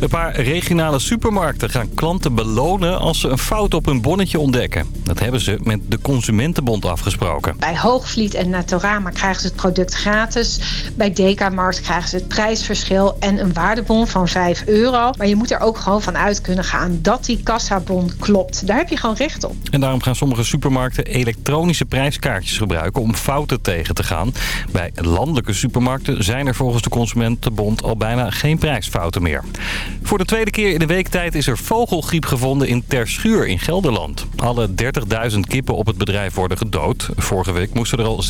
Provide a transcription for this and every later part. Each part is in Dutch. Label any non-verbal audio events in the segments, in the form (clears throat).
Een paar regionale supermarkten gaan klanten belonen als ze een fout op hun bonnetje ontdekken. Dat hebben ze met de Consumentenbond afgesproken. Bij Hoogvliet en Natorama krijgen ze het product gratis. Bij Dekamarkt krijgen ze het prijsverschil en een waardebon van 5 euro. Maar je moet er ook gewoon van uit kunnen gaan dat die kassabon klopt. Daar heb je gewoon recht op. En daarom gaan sommige supermarkten elektronische prijskaartjes gebruiken om fouten tegen te gaan. Bij landelijke supermarkten zijn er volgens de Consumentenbond al bijna geen prijsfouten meer. Voor de tweede keer in de weektijd is er vogelgriep gevonden in Terschuur in Gelderland. Alle 30.000 kippen op het bedrijf worden gedood. Vorige week moesten er al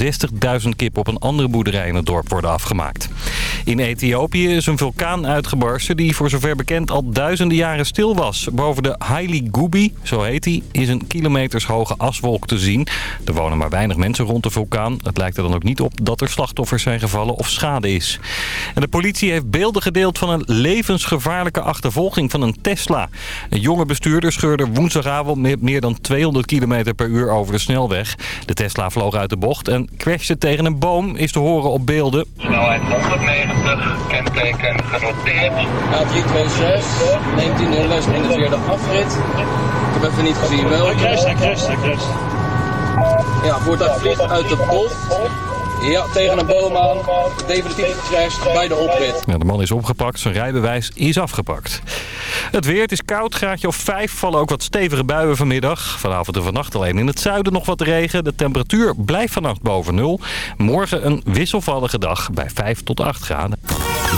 60.000 kippen op een andere boerderij in het dorp worden afgemaakt. In Ethiopië is een vulkaan uitgebarsten die voor zover bekend al duizenden jaren stil was. Boven de Haile Gubi, zo heet hij, is een kilometers hoge aswolk te zien. Er wonen maar weinig mensen rond de vulkaan. Het lijkt er dan ook niet op dat er slachtoffers zijn gevallen of schade is. En de politie heeft beelden gedeeld van een levensgevaarlijke achtervolging van een Tesla. Een jonge bestuurder scheurde woensdagavond met meer dan 200 km per uur over de snelweg. De Tesla vloog uit de bocht en crashte tegen een boom, is te horen op beelden. Snelheid 190, kenteken genoteerd. A326, neemt hij de afrit. Ik heb even niet gezien wel. Hij crasht, hij crasht, hij crasht. Ja, voertuig vliegt uit de bocht. Ja, tegen een boom aan. Definitief gecrashed bij de oprit. Ja, de man is opgepakt, zijn rijbewijs is afgepakt. Het weer, het is koud, graadje of 5. Vallen ook wat stevige buien vanmiddag. Vanavond en vannacht alleen in het zuiden nog wat regen. De temperatuur blijft vannacht boven nul. Morgen een wisselvallige dag bij 5 tot 8 graden.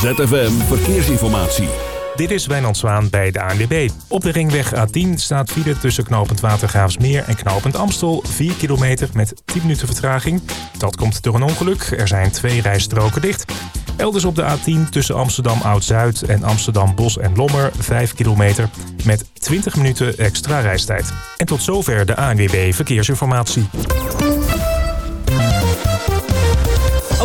ZFM Verkeersinformatie. Dit is Wijnand Zwaan bij de ANWB. Op de ringweg A10 staat file tussen knooppunt Watergraafsmeer en knooppunt Amstel. 4 kilometer met 10 minuten vertraging. Dat komt door een ongeluk. Er zijn twee rijstroken dicht. Elders op de A10 tussen Amsterdam Oud-Zuid en Amsterdam Bos en Lommer 5 kilometer met 20 minuten extra reistijd. En tot zover de ANWB Verkeersinformatie.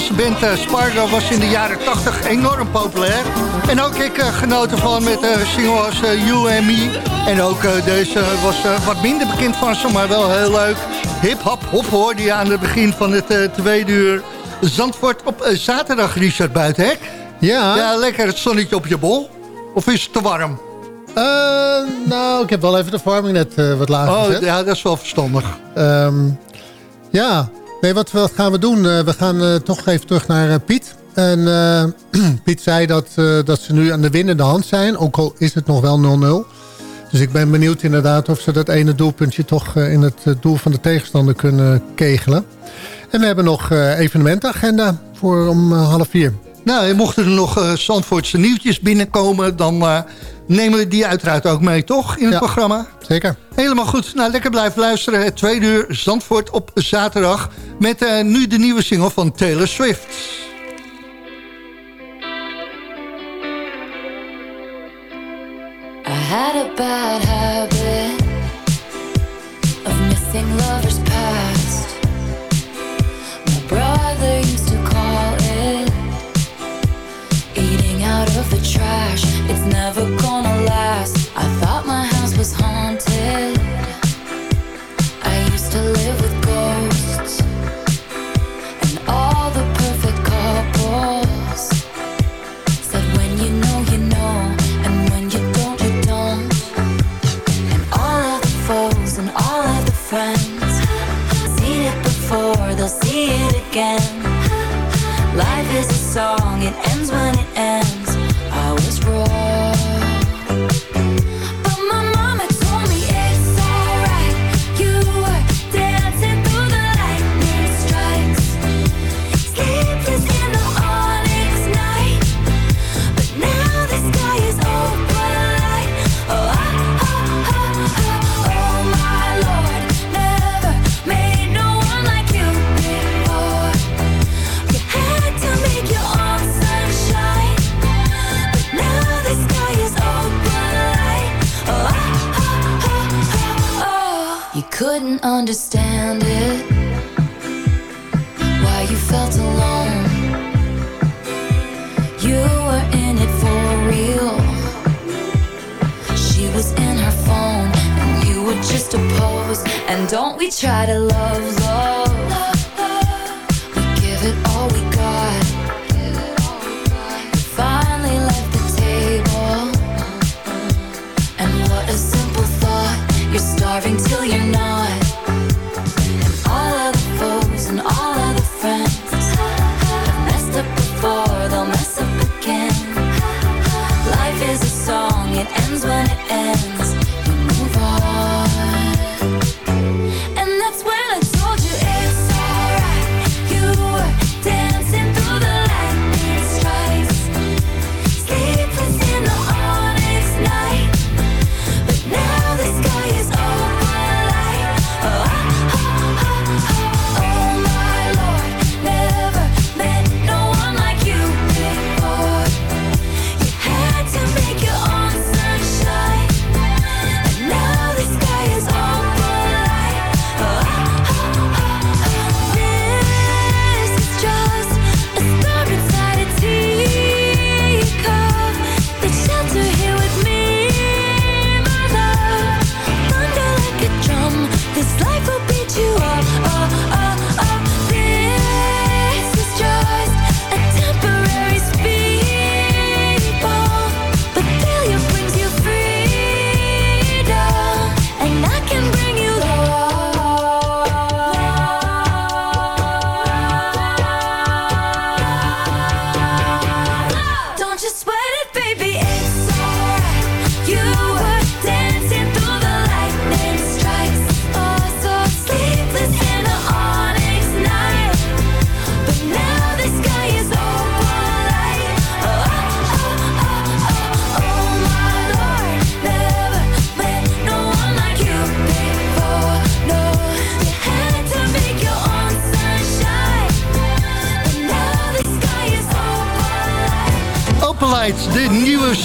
Nederlandse band eh, Spargo was in de jaren 80 enorm populair. En ook ik eh, genoten van met uh, single als You and Me. En ook deze was wat minder bekend van ze, maar wel heel leuk. Hip-hop hop hoorde je aan het begin van het tweede uur. Zandvoort op zaterdag, Richard Buitenhek. Ja. Ja, lekker het zonnetje op je bol. Of is het te warm? Nou, ik heb wel even de verwarming net wat lager Oh, gezet. ja, dat is wel verstandig. Ehm, ja, nee, wat, wat gaan we doen? Eh, we gaan eh, toch even terug naar eh, Piet. En (clears throat) Piet zei dat, dat ze nu aan de winnende hand zijn, ook al is het nog wel 0-0. Dus ik ben benieuwd inderdaad of ze dat ene doelpuntje toch in het doel van de tegenstander kunnen kegelen. En we hebben nog evenementenagenda voor om half vier. Nou, en mochten er nog eh Zandvoortse nieuwtjes binnenkomen... dan nemen we die uiteraard ook mee, toch, in het Ja. programma? Zeker. Helemaal goed. Nou, lekker blijven luisteren. Het tweede uur Zandvoort op zaterdag. Met eh, nu de nieuwe single van Taylor Swift. I had a bad habit of missing lovers never gonna last.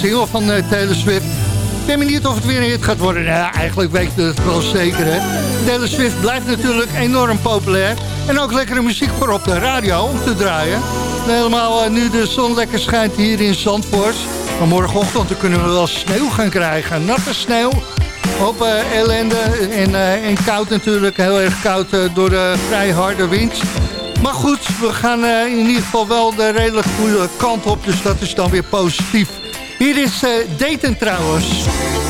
Single van eh, Taylor Swift. Ik ben benieuwd of het weer een hit gaat worden. Ja, eigenlijk weet je het wel zeker, hè. Taylor Swift blijft natuurlijk enorm populair. En ook lekkere muziek voor op de radio om te draaien. Helemaal eh, nu de zon lekker schijnt hier in Zandvoort. Maar morgenochtend kunnen we wel sneeuw gaan krijgen. Natte sneeuw. Hoop eh, ellende en, koud natuurlijk. Heel erg koud door de vrij harde wind. Maar goed, we gaan in ieder geval wel de redelijk goede kant op. Dus dat is dan weer positief. Hier is eh, Dayton trouwens.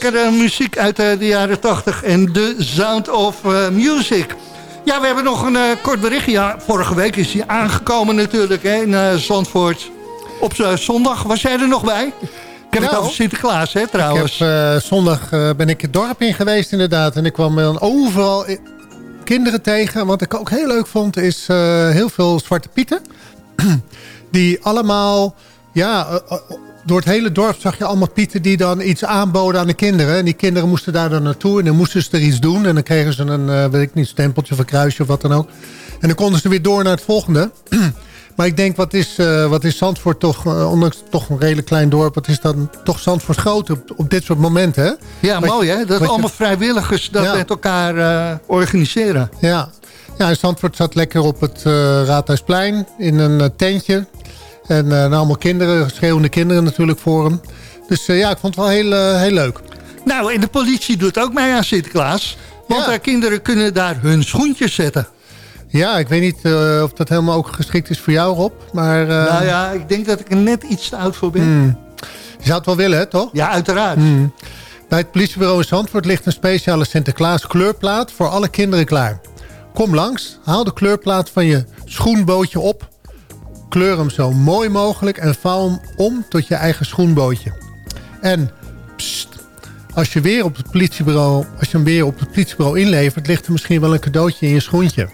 Lekkere muziek uit eh, de jaren 80 en de Sound of eh, Music. Ja, we hebben nog een eh, kort berichtje. Ja, vorige week is hij aangekomen natuurlijk hè, in Zandvoort. Op zondag was jij er nog bij? Ik heb het Nou, over Sinterklaas, hè, Ik trouwens. heb, eh, zondag ben ik het dorp in geweest inderdaad. En ik kwam dan overal kinderen tegen. Wat ik ook heel leuk vond is heel veel zwarte pieten. (clears throat) Die allemaal, ja, door het hele dorp zag je allemaal pieten die dan iets aanboden aan de kinderen. En die kinderen moesten daar dan naartoe en dan moesten ze er iets doen. En dan kregen ze een, eh, weet ik niet, stempeltje of een kruisje of wat dan ook. En dan konden ze weer door naar het volgende. (clears throat) Maar ik denk, wat is, eh, wat is Zandvoort toch, eh, ondanks toch een redelijk klein dorp... wat is dan toch Zandvoort groot op, op dit soort momenten, hè? ja, Wat- mooi hè, dat je- allemaal vrijwilligers dat Ja. met elkaar organiseren. Ja. ja, en Zandvoort zat lekker op het Raadhuisplein in een tentje. En eh, nou, allemaal kinderen, schreeuwende kinderen natuurlijk voor hem. Dus eh, ja, ik vond het wel heel, eh, heel leuk. Nou, en de politie doet ook mee aan Sinterklaas. Want Ja. kinderen kunnen daar hun schoentjes zetten. Ja, ik weet niet of dat helemaal ook geschikt is voor jou, Rob. Maar nou ja, ik denk dat ik er net iets te oud voor ben. hmm, je zou het wel willen, hè, toch? Ja, uiteraard. Hmm. Bij het politiebureau in Zandvoort ligt een speciale Sinterklaas kleurplaat voor alle kinderen klaar. Kom langs, haal de kleurplaat van je schoenbootje op, kleur hem zo mooi mogelijk en vouw hem om tot je eigen schoenbootje. En als je, weer op het politiebureau, als je hem weer op het politiebureau inlevert... ligt er misschien wel een cadeautje in je schoentje.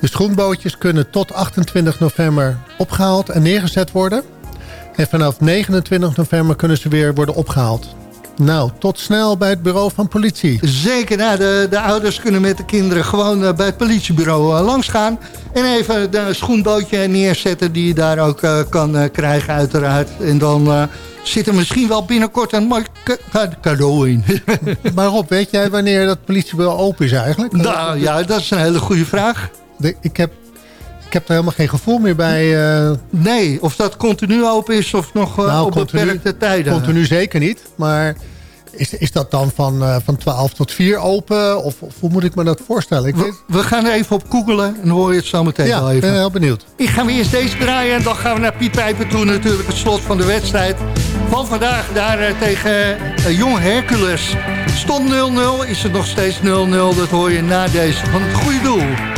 De schoenbootjes kunnen tot 28 november opgehaald en neergezet worden. En vanaf 29 november kunnen ze weer worden opgehaald. Nou, tot snel bij het bureau van politie. Zeker, nou, de, de ouders kunnen met de kinderen gewoon eh, bij het politiebureau uh, langs gaan. En even de schoenbootje neerzetten die je daar ook uh, kan krijgen uiteraard. En dan zit er misschien wel binnenkort een mooi cadeau in. (laughs) maar Rob, weet jij wanneer dat politiebureau open is eigenlijk? Nou ja, dat is een hele goede vraag. De, ik heb ik heb er helemaal geen gevoel meer bij. Uh... Nee, of dat continu open is of nog uh, nou, op continu, beperkte tijden. Continu zeker niet. Maar is, is dat dan van, uh, van 12 tot 4 open? Of, of, hoe moet ik me dat voorstellen? Ik we, weet... we, gaan er even op googelen en dan hoor je het zo meteen ja, wel even. ik ben heel benieuwd. Ik ga weer eerst deze draaien en dan gaan we naar Piet Pijper toe. Natuurlijk het slot van de wedstrijd van vandaag daar tegen Jong Hercules. Stond 0-0, is het nog steeds 0-0. Dat hoor je na deze van het goede doel.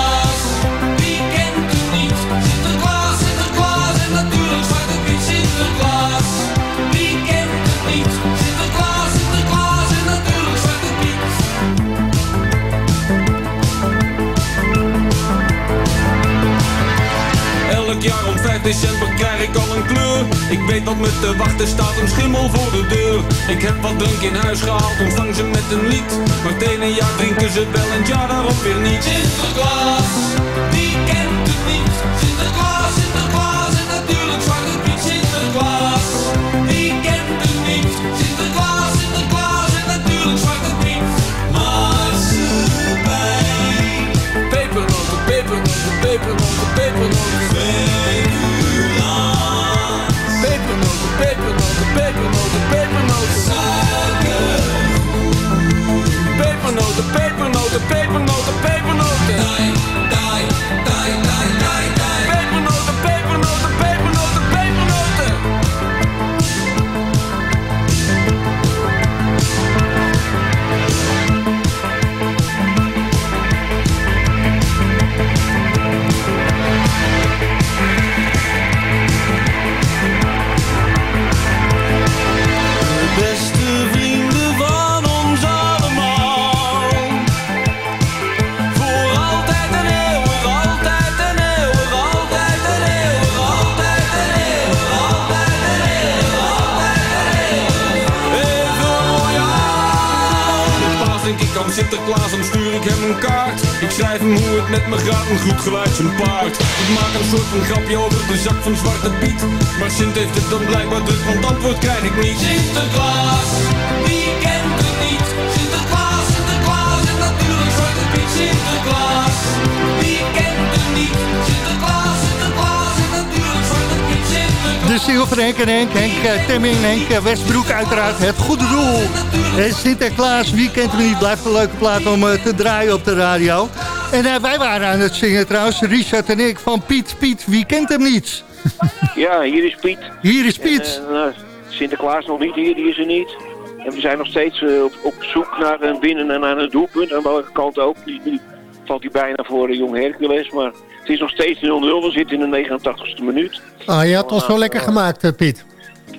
5 december krijg ik al een kleur. Ik weet wat me te wachten staat, een schimmel voor de deur. Ik heb wat drank in huis gehaald, ontvang ze met een lied. Maar het ene jaar drinken ze wel en jaar daarop weer niet. Sinterklaas, wie kent het niet? Sinterklaas, Sinterklaas Welcome. Van Henk en Henk, Henk uh, Temming en Henk uh, Westbroek uiteraard. Het goede doel. En Sinterklaas, wie kent hem niet, blijft een leuke plaat om uh, te draaien op de radio. En uh, wij waren aan het zingen trouwens, Richard en ik, van Piet, Piet, wie kent hem niet? (laughs) Ja, hier is Piet. Hier is Piet. En, uh, Sinterklaas nog niet hier, die is er niet. En we zijn nog steeds uh, op, op, zoek naar een binnen- en naar een doelpunt. Aan welke kant ook. Nu, nu valt hij bijna voor de Jong Hercules. Maar het is nog steeds 0-0. We zitten in de 89ste minuut. Ah, je had het ons zo lekker gemaakt, Piet.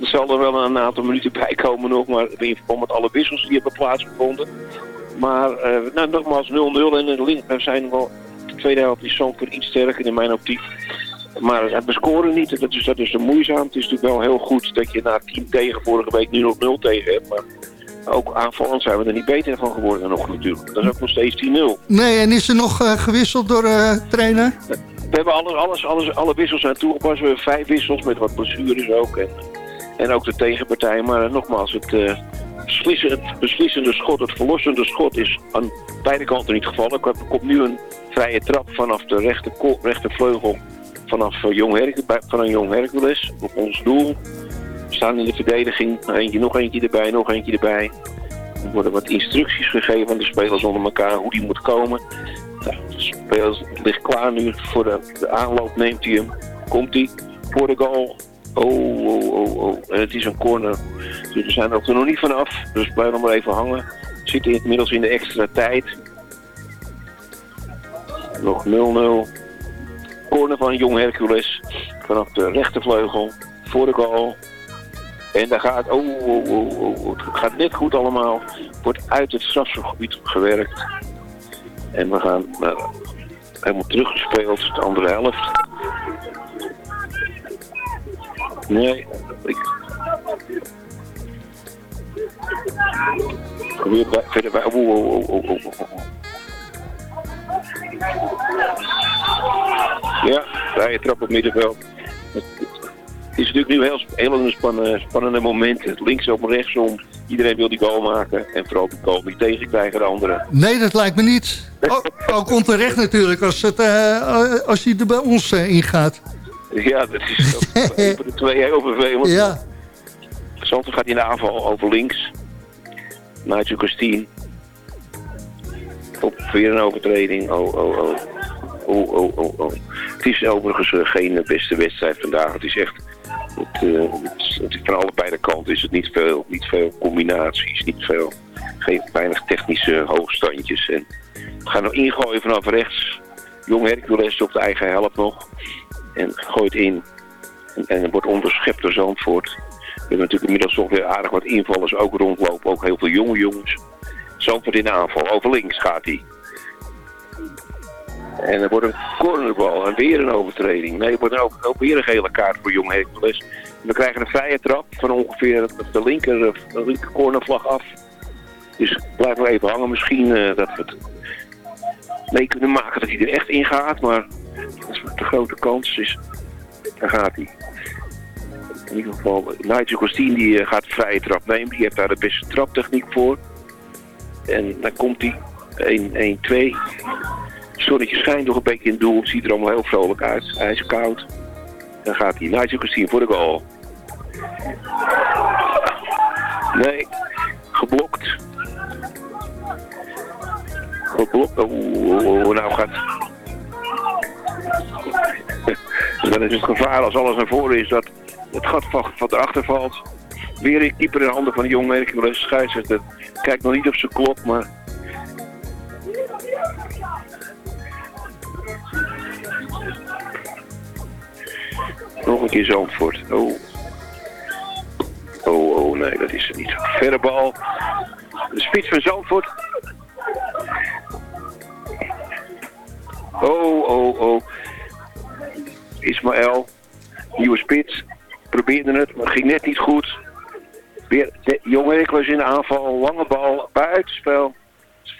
Er zal er wel een aantal minuten (laughs) bij komen nog. Maar in verband met alle wissels die hebben plaatsgevonden. Maar uh, nou, nogmaals 0-0. En de link, we zijn wel... De tweede helft is Zandvoort iets sterker in mijn optiek. Maar we scoren niet. Dat is, dat is moeizaam. Het is natuurlijk wel heel goed dat je na 10 tegen vorige week nu nog 0 tegen hebt. Maar ook aanvallend zijn we er niet beter van geworden nog natuurlijk. Dat is ook nog steeds 10-0. Nee, en is er nog uh, gewisseld door uh, trainer? We hebben alles, alles, alles, alle wissels zijn toegepast. We hebben vijf wissels met wat blessures ook. En, en ook de tegenpartij. Maar nogmaals, het, beslissende, het beslissende schot, het verlossende schot is aan beide kanten niet gevallen. Er komt nu een vrije trap vanaf de rechter, rechtervleugel vanaf eh, Jong Hercules, bij- van een Jong Hercules op ons doel. Staan in de verdediging, eentje, nog eentje erbij, nog eentje erbij. Er worden wat instructies gegeven aan de spelers onder elkaar hoe die moet komen. Nou, de spelers ligt klaar nu voor de, aanloop, neemt hij hem. Komt hij voor de goal. Oh, oh, oh, oh. En het is een corner. Dus we zijn er nog niet vanaf. Dus blijf nog maar even hangen. Zitten inmiddels in de extra tijd. Nog 0-0. Corner van Jong Hercules. Vanaf de rechtervleugel. Voor de goal. En daar gaat, oh, oh, oh, oh, oh, het gaat net goed allemaal. Wordt uit het strafgebied gewerkt. En we gaan nou, helemaal teruggespeeld, de andere helft. Nee, ik... Weer bij, verder bij, oh, oh, oh, oh, oh, oh. Ja, vrije trap op middenveld. Het, is natuurlijk nu heel, heel een spannende, spannende moment. Linksom, rechtsom. Iedereen wil die goal maken. En vooral die goal niet tegenkrijgen de anderen. Nee, dat lijkt me niet. Ook, ook onterecht natuurlijk als, het, eh, als hij er bij ons eh, ingaat. Ja, dat is ook (laughs) van de twee heel vervelend. Ja. Santos gaat in de aanval over links. Nigel Christine. Op weer een overtreding. Oh, oh, oh. Oh, oh, oh, oh. Het is overigens eh, geen beste wedstrijd vandaag. Het is echt... Eh, van allebei de kanten is het niet veel, niet veel combinaties, niet veel, geen weinig technische hoogstandjes. En we gaan nog ingooien vanaf rechts. Jong Hercules op de eigen helft nog. En gooit in. En, en wordt onderschept door Zandvoort. We hebben natuurlijk inmiddels toch weer aardig wat invallers ook rondlopen. Ook heel veel jonge jongens. Zandvoort in aanval. Over links gaat hij. En er wordt een cornerbal en weer een overtreding. Nee, er wordt ook, ook weer een gele kaart voor Jong Hercules. We krijgen een vrije trap van ongeveer de linker, de linker cornervlag af. Dus blijf maar even hangen. Misschien eh, dat we het mee kunnen maken dat hij er echt in gaat. Maar dat is de grote kans. Dus daar gaat hij. In ieder geval, Nigel Costine die eh, gaat vrije trap nemen. Die heeft daar de beste traptechniek voor. En dan komt hij. 1, 1, 2. Het zonnetje schijnt nog een beetje in doel. Ziet er allemaal heel vrolijk uit. Hij is koud. Dan gaat hij. Nigel Costine voor de goal. Nee. Geblokt. Geblokt. Oeh, nou gaat... (laughs) Dan is het gevaar als alles naar voren is dat het gat van, van erachter valt. Weer een keeper in de handen van de jong Hercules. Scheidsrechter kijkt nog niet op zijn klok, maar... Nog een keer Zandvoort. Oh. Oh, oh, nee, dat is het niet. Verre bal. De spits van Zandvoort. Oh, oh, oh. Ismaël. Nieuwe spits. Probeerde het, maar ging net niet goed. Weer, de, jonge Hercules in de aanval. Lange bal. Buitenspel.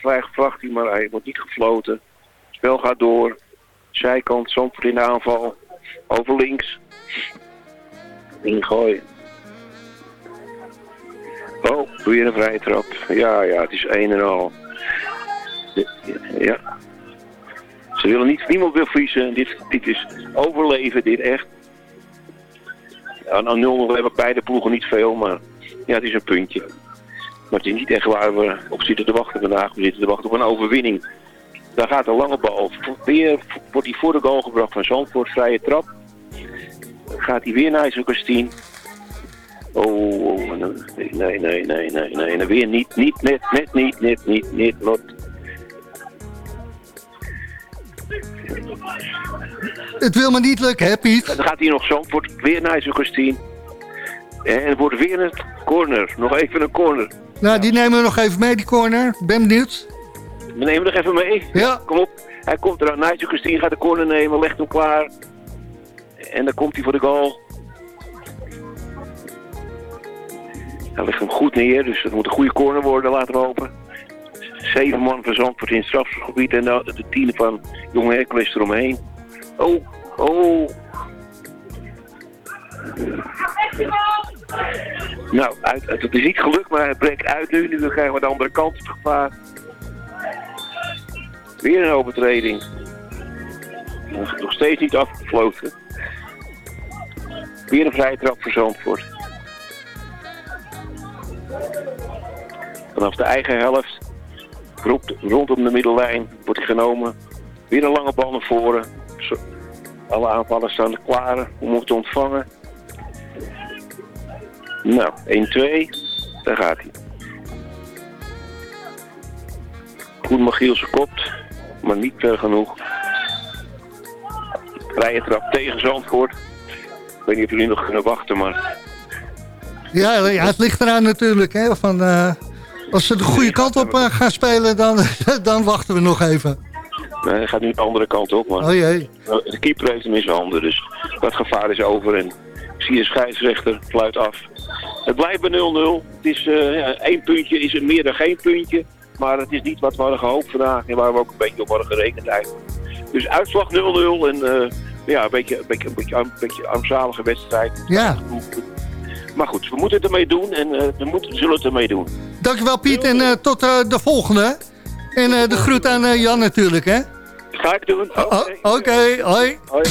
Gevlacht hij, maar hij wordt niet gefloten. Spel gaat door. Zijkant. Zandvoort in de aanval. Over links. Ingooien. Oh, weer een vrije trap. Ja, ja, het is een en al. Ja. Ze willen niet, niemand wil vriezen. Dit, dit is overleven, dit echt. Aan aan 0 hebben beide ploegen niet veel, maar ja, het is een puntje. Maar het is niet echt waar we op zitten te wachten vandaag. We zitten te wachten op een overwinning. Daar gaat een lange bal. Weer wordt hij voor de goal gebracht van Zandvoort. Vrije trap. Gaat hij weer naar Christine. Oh, oh, nee, nee, nee, nee, nee, nee. En weer niet, niet, net, net niet, net niet, net, lot. Het wil me niet lukken, hè Piet? Dan gaat hij nog zo, wordt weer naar Christine. En het wordt weer een corner. Nog even een corner. Nou, die nemen we nog even mee, die corner. Ben benieuwd. We nemen nog even mee. Ja. Kom op. Hij komt eraan. Nigel Christine gaat de corner nemen, legt hem klaar. En dan komt hij voor de goal. Hij legt hem goed neer, dus het moet een goede corner worden, laten we hopen. Zeven man van Zandvoort in het strafgebied en de, de tien van Jonge Hercules eromheen. Oh, oh. Nou, uit, het is niet gelukt, maar het breekt uit nu. Nu krijgen we de andere kant het gevaar. Weer een overtreding. Nog, steeds niet afgefloten. Weer een vrije trap voor Zandvoort. Vanaf de eigen helft, rond- rondom de middellijn, wordt hij genomen. Weer een lange bal naar voren. Alle aanvallers staan klaar om hem te ontvangen. Nou, 1-2. Daar gaat hij. Goed Magielsen kopt, maar niet ver genoeg. Vrije trap tegen Zandvoort. Ik weet niet of jullie nog kunnen wachten, maar Ja, ja, het ligt eraan natuurlijk. Hè, van, eh, als ze de goede kant op eh, gaan spelen, dan, (laughs) dan wachten we nog even. nee, hij gaat nu de andere kant op. Maar Oh jee. de keeper heeft hem in zijn handen, dus dat gevaar is over. En ik zie een scheidsrechter, fluit af. Het blijft bij 0-0. Het is eh, ja, één puntje, is het meer dan geen puntje. Maar het is niet wat we hadden gehoopt vandaag en waar we ook een beetje op hadden gerekend eigenlijk. Dus uitslag 0-0 en eh, ja, een beetje, een beetje, een beetje, een beetje armzalige wedstrijd. Ja. Maar goed, we moeten het ermee doen en eh, we moeten, zullen het ermee doen. Dankjewel Piet en eh, tot de volgende. En de groet aan Jan natuurlijk, hè? Ga ik doen. Oké, Oh, Oké, hoi. hoi, hoi.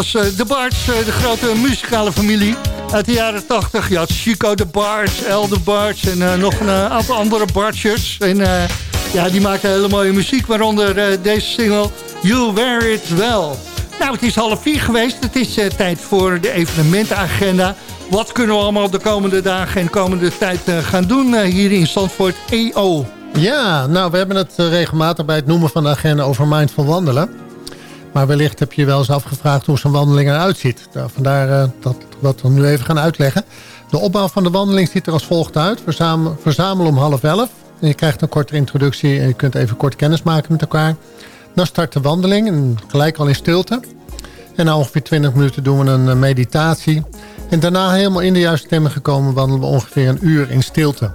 Eh, de Barts, eh, de grote muzikale familie uit de jaren 80. Je had Chico de Barts, El de Barts en eh, nog een aantal andere Bartjes. En ja, die maakten hele mooie muziek, waaronder deze single You Wear It Well. Nou, het is half vier geweest. Het is tijd voor de evenementenagenda. Wat kunnen we allemaal de komende dagen en komende tijd gaan doen hier in Zandvoort EO? Ja, nou, we hebben het regelmatig bij het noemen van de agenda over mindful wandelen. Maar wellicht heb je wel eens afgevraagd hoe zo'n wandeling eruit ziet. Nou, vandaar eh, dat we dat we nu even gaan uitleggen. De opbouw van de wandeling ziet er als volgt uit. Verzamel, verzamel om half elf. En je krijgt een korte introductie en je kunt even kort kennis maken met elkaar. Dan start de wandeling, en gelijk al in stilte. En na ongeveer 20 minuten doen we een eh, meditatie. En daarna helemaal in de juiste stemming gekomen wandelen we ongeveer een uur in stilte.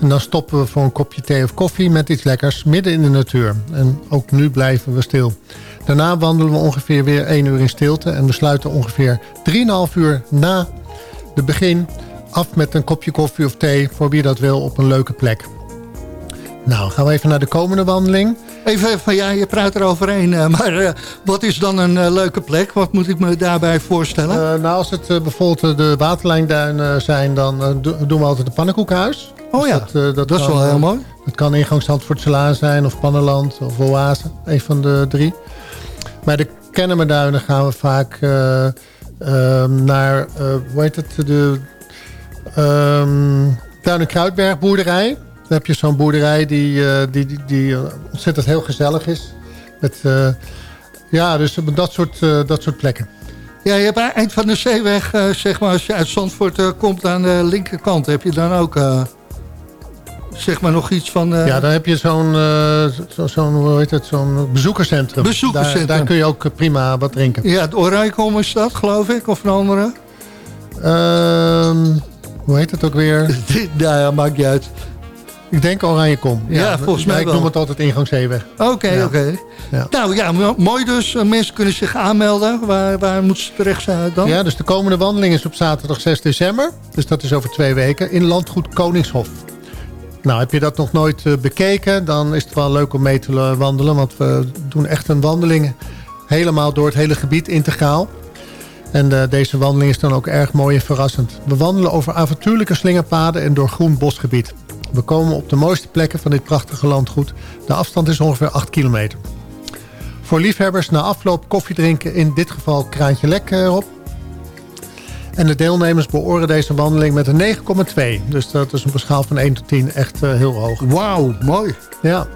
En dan stoppen we voor een kopje thee of koffie met iets lekkers midden in de natuur. En ook nu blijven we stil. Daarna wandelen we ongeveer weer 1 uur in stilte. En we sluiten ongeveer 3,5 uur na de begin af met een kopje koffie of thee... voor wie dat wil op een leuke plek. Nou, gaan we even naar de komende wandeling. Even van ja, je praat er overheen. eh, maar eh, wat is dan een eh, leuke plek? Wat moet ik me daarbij voorstellen? Nou, als het bijvoorbeeld de waterlijnduinen zijn... dan do- doen we altijd een pannenkoekhuis. Oh ja, Dus eh, dat is kan, wel heel eh, mooi. Het kan ingangs Zandvoortselaan zijn of Pannenland of Oase. Een van de drie. Bij de Kennemerduinen gaan we vaak eh, ehm, naar, hoe heet het, de ehm Duin- en Kruidbergboerderij. Dan heb je zo'n boerderij die, die, die, die ontzettend heel gezellig is. Met, ja, dus dat soort, dat soort plekken. Ja, je hebt aan het eind van de zeeweg, zeg maar, als je uit Zandvoort komt aan de linkerkant, heb je dan ook, zeg maar, nog iets van... eh, Ja, dan heb je zo'n eh, zo, zo'n, hoe heet het, zo'n bezoekerscentrum. Bezoekerscentrum. Daar, daar kun je ook eh, prima wat drinken. Ja, het Orijkom is dat, geloof ik, of een andere? Ehm, hoe heet het ook weer? (laughs) nou ja, maakt niet uit. Ik denk Oranje Kom. Ja, volgens mij Ik wel. noem het altijd ingangszeeweg. Oké, Ja. oké. Ja. Nou ja, mo- mooi dus. Mensen kunnen zich aanmelden. Waar, waar moeten ze terecht zijn dan? Ja, dus de komende wandeling is op zaterdag 6 december. Dus dat is over twee weken. In Landgoed Koningshof. Nou, heb je dat nog nooit eh, bekeken, dan is het wel leuk om mee te wandelen. Want we doen echt een wandeling helemaal door het hele gebied integraal. En eh, deze wandeling is dan ook erg mooi en verrassend. We wandelen over avontuurlijke slingerpaden en door groen bosgebied. We komen op de mooiste plekken van dit prachtige landgoed. De afstand is ongeveer 8 kilometer. Voor liefhebbers na afloop koffie drinken, in dit geval kraantje lek eh, erop. En de deelnemers beoren deze wandeling met een 9,2. Dus dat is op een schaal van 1 tot 10 echt eh, heel hoog. Wauw, mooi. Ja.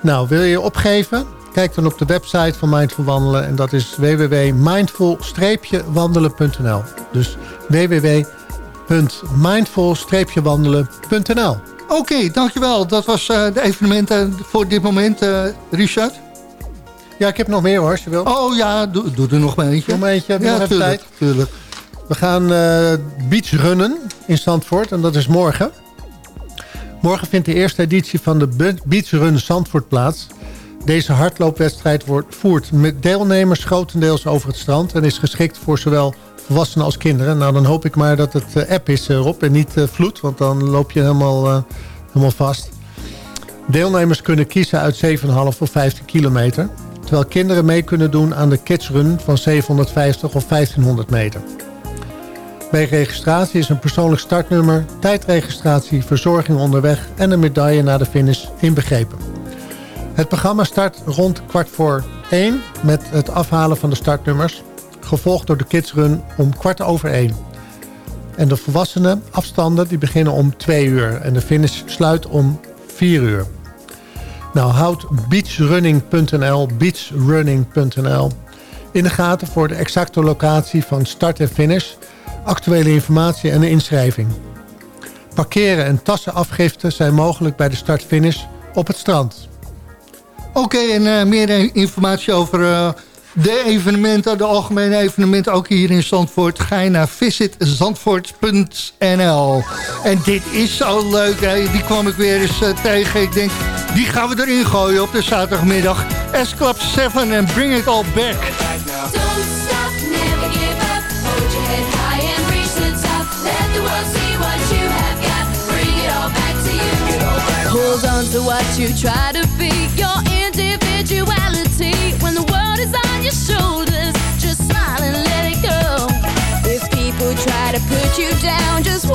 Nou, wil je je opgeven? Kijk dan op de website van Mindful Wandelen. En dat is www.mindful-wandelen.nl Dus www.mindful-wandelen.nl Oké, dankjewel. Dat was eh, de evenementen voor dit moment, eh, Richard. Ja, ik heb nog meer hoor, als je wil. Oh ja, doe, doe er nog maar eentje. Nog maar eentje, ja, tuurlijk, tijd? tuurlijk. We gaan eh beachrunnen in Zandvoort en dat is morgen. Morgen vindt de eerste editie van de Be- Beachrun Zandvoort plaats. Deze hardloopwedstrijd wordt voert met deelnemers grotendeels over het strand... en is geschikt voor zowel volwassenen als kinderen. Nou, dan hoop ik maar dat het eh, app is erop en niet eh, vloed... want dan loop je helemaal, eh, helemaal vast. Deelnemers kunnen kiezen uit 7,5 of 15 kilometer... terwijl kinderen mee kunnen doen aan de kidsrun van 750 of 1500 meter. Bij registratie is een persoonlijk startnummer, tijdregistratie, verzorging onderweg en een medaille na de finish inbegrepen. Het programma start rond kwart voor één met het afhalen van de startnummers, gevolgd door de kidsrun om kwart over één. En de volwassenen afstanden die beginnen om twee uur en de finish sluit om vier uur. Nou, houd beachrunning.nl, beachrunning.nl in de gaten voor de exacte locatie van start en finish, actuele informatie en de inschrijving. Parkeren en tassenafgifte zijn mogelijk bij de start-finish op het strand. Oké, en eh, meer informatie over eh, de evenementen, de algemene evenementen... ook hier in Zandvoort, ga je naar visitzandvoort.nl. En dit is zo leuk, hè? die kwam ik weer eens eh, tegen. Ik denk, die gaan we erin gooien op de zaterdagmiddag. S-Club 7 en Bring It All Back. to what you try to be. Your individuality when the world is on your shoulders. Just smile and let it go. If people try to put you down, just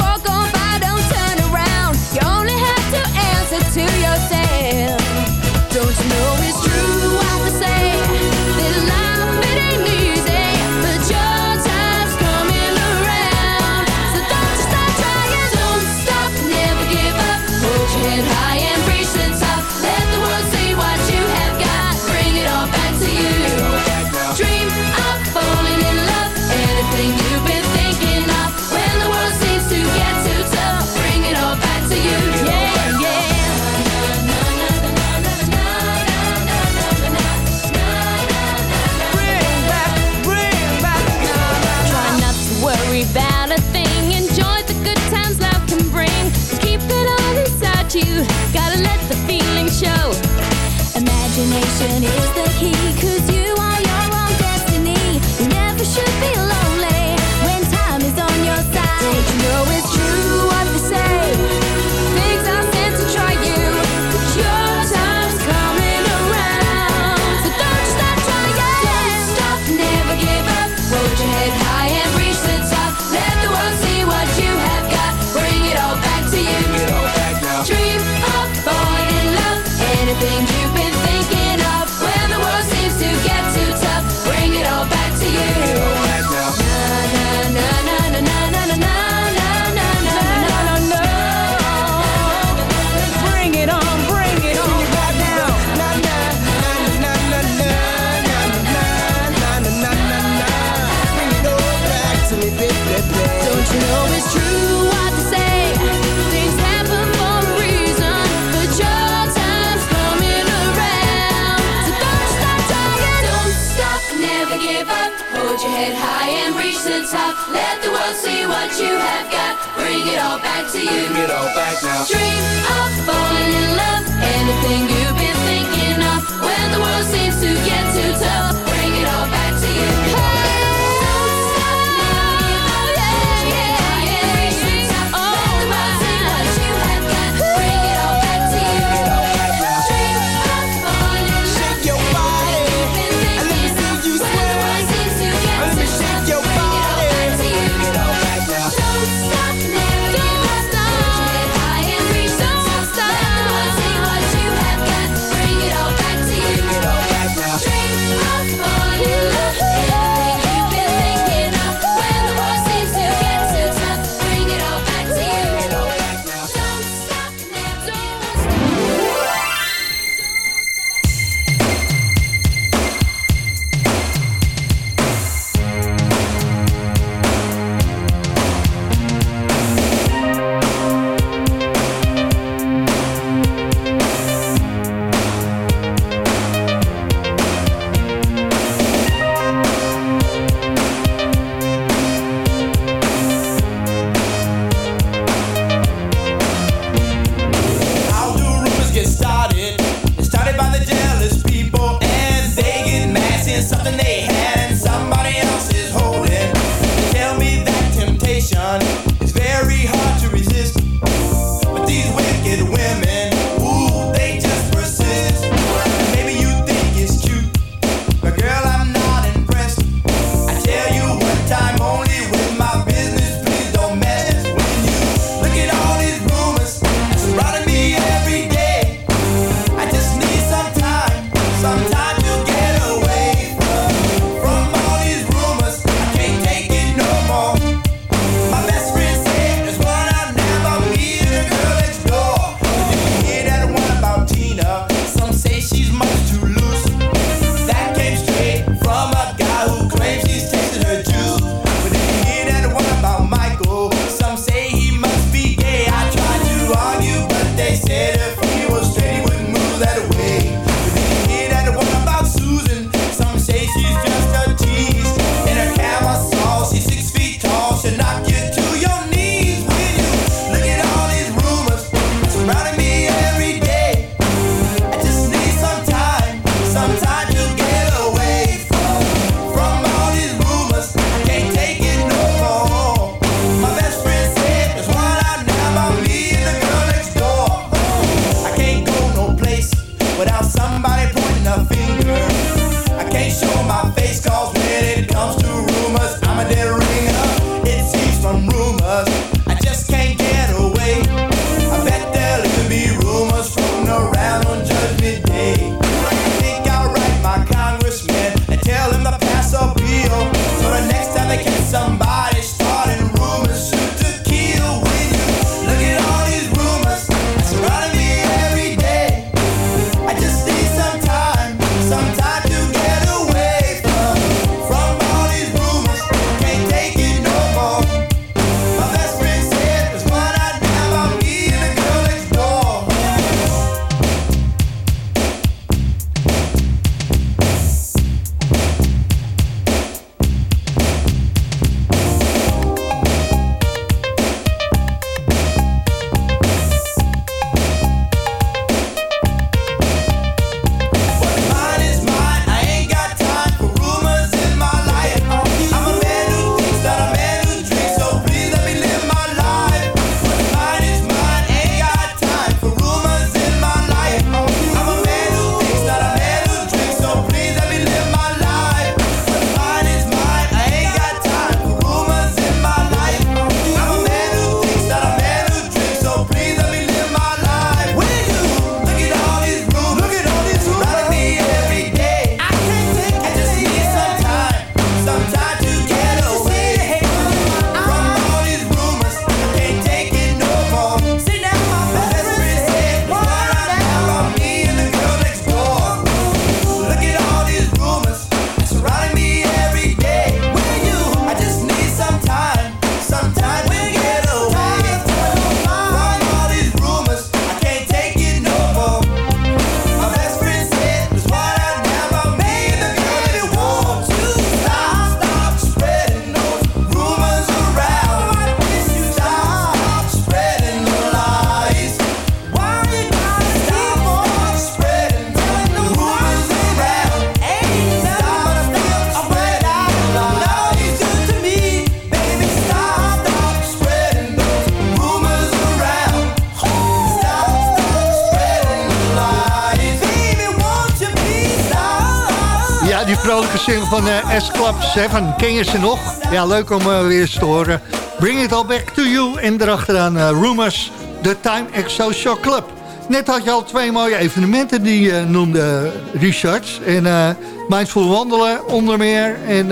single van eh, S-Club 7. Ken je ze nog? Ja, leuk om eh, weer eens te horen. Bring it all back to you. En erachteraan eh, Rumors, The Time Social Club. Net had je al twee mooie evenementen die eh, noemde Richard. En eh, Mindful Wandelen onder meer. En,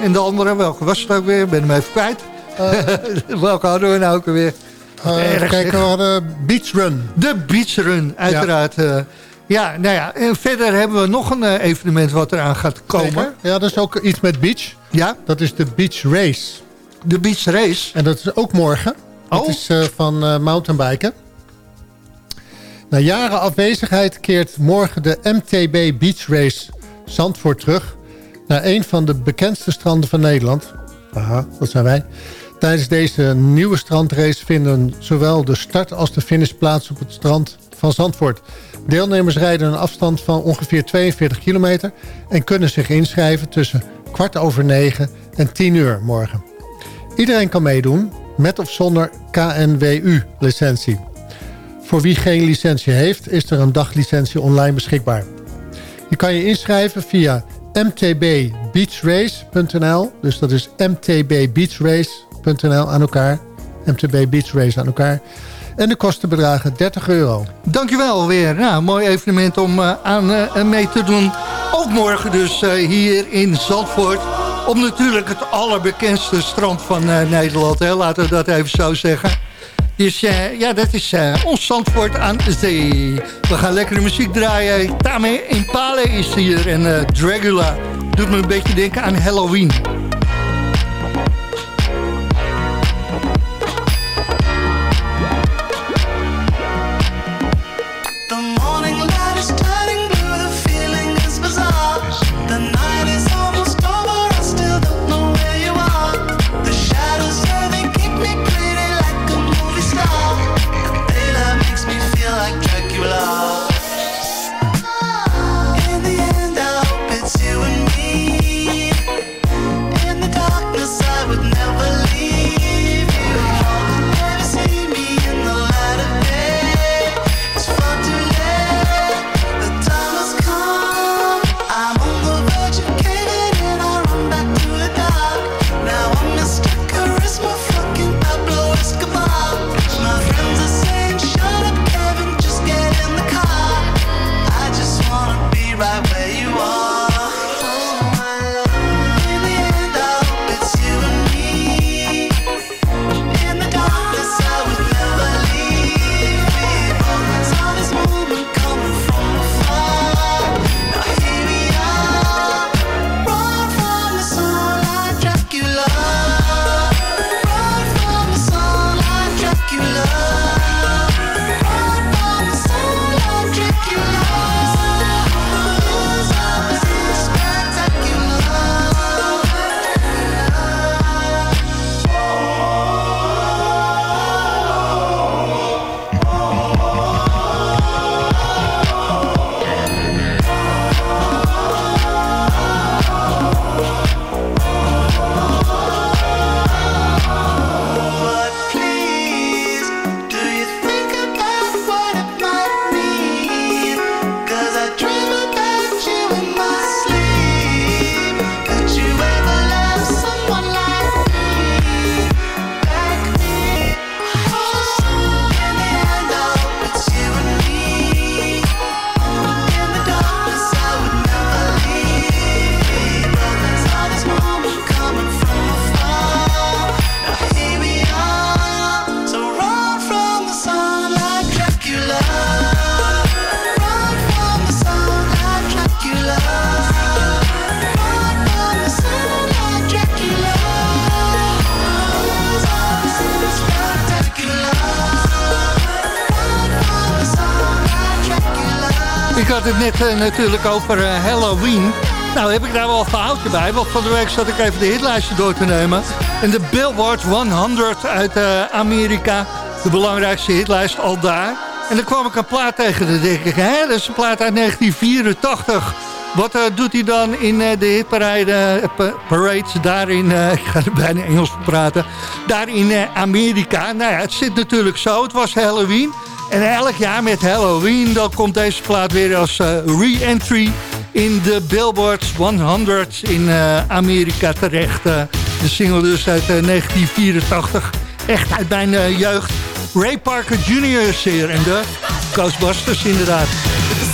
en de andere, welke was het ook weer? Ik ben hem even kwijt. (laughs) welke hadden we nou ook weer? Erg, kijk, we hadden Beach Run. De Beach Run, uiteraard. Ja. Ja, nou ja, en verder hebben we nog een eh, evenement wat eraan gaat komen. Zeker. Ja, dat is ook iets met beach. Ja? Dat is de Beach Race. De Beach Race? En dat is ook morgen. Oh. Dat is eh, van eh, mountainbiken. Na jaren afwezigheid keert morgen de MTB Beach Race Zandvoort terug... naar een van de bekendste stranden van Nederland. Aha, dat zijn wij. Tijdens deze nieuwe strandrace vinden zowel de start als de finish plaats op het strand van Zandvoort. Deelnemers rijden een afstand van ongeveer 42 kilometer... en kunnen zich inschrijven tussen kwart over negen en 10 uur morgen. Iedereen kan meedoen, met of zonder KNWU-licentie. Voor wie geen licentie heeft, is er een daglicentie online beschikbaar. Je kan je inschrijven via mtbbeachrace.nl. Dus dat is mtbbeachrace.nl aan elkaar. MTB Beach Race aan elkaar. En de kosten bedragen 30 euro. Dankjewel weer. Nou, mooi evenement om eh, aan eh, mee te doen. Ook morgen dus eh, hier in Zandvoort. Op natuurlijk het allerbekendste strand van Nederland. Hè? Laten we dat even zo zeggen. Dus ja, dat is ons Zandvoort aan de zee. We gaan lekkere muziek draaien. Tame Impale is hier en eh, Dragula. Doet me een beetje denken aan Halloween. Eh, natuurlijk over eh, Halloween. Nou heb ik daar wel een verhaaltje bij. Want van de week zat ik even de hitlijstje door te nemen. En de Billboard 100 uit eh, Amerika. De belangrijkste hitlijst al daar. En dan kwam ik een plaat tegen. Dan denk ik, hè, dat is een plaat uit 1984. Wat doet hij dan in de hitparade pa- parade daar in, (laughs) ik ga bijna Engels praten, daar in Amerika? Nou ja, het zit natuurlijk zo, het was Halloween. En elk jaar met Halloween, dan komt deze plaat weer als eh, re-entry in de Billboard 100 in eh, Amerika terecht. Eh, de single dus uit eh, 1984, echt uit mijn jeugd. Ray Parker Jr. is hier en de Ghostbusters inderdaad.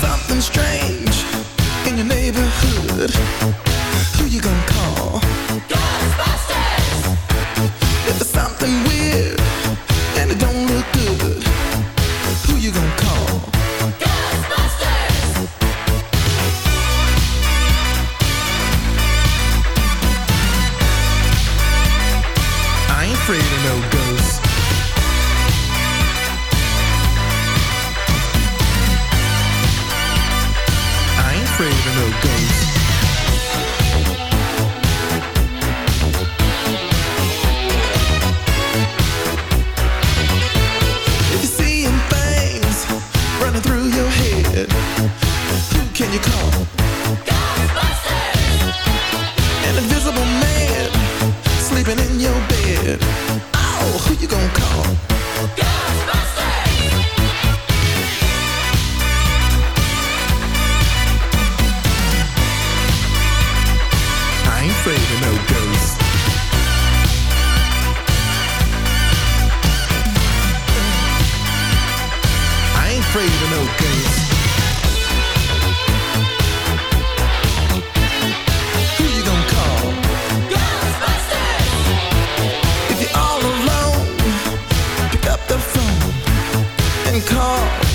Something strange in your neighborhood. Who? And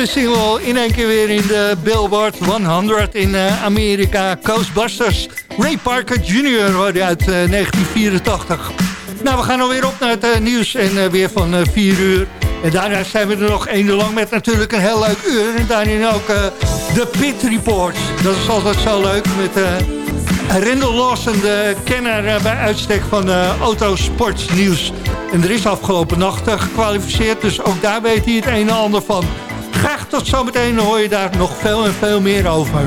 De single in één keer weer in de Billboard 100 in eh, Amerika. Ghostbusters. Ray Parker Jr. uit eh, 1984. Nou, we gaan alweer op naar het eh, nieuws en eh, weer van 4 uur. En daarna zijn we er nog één uur lang met natuurlijk een heel leuk uur. En daarin ook eh, de Pit Report. Dat is altijd zo leuk met Rendel Lawson, de kenner eh, bij uitstek van eh autosportsnieuws. En er is afgelopen nacht eh, gekwalificeerd, dus ook daar weet hij het een en ander van. Graag tot zometeen, hoor je daar nog veel en veel meer over.